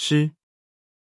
诗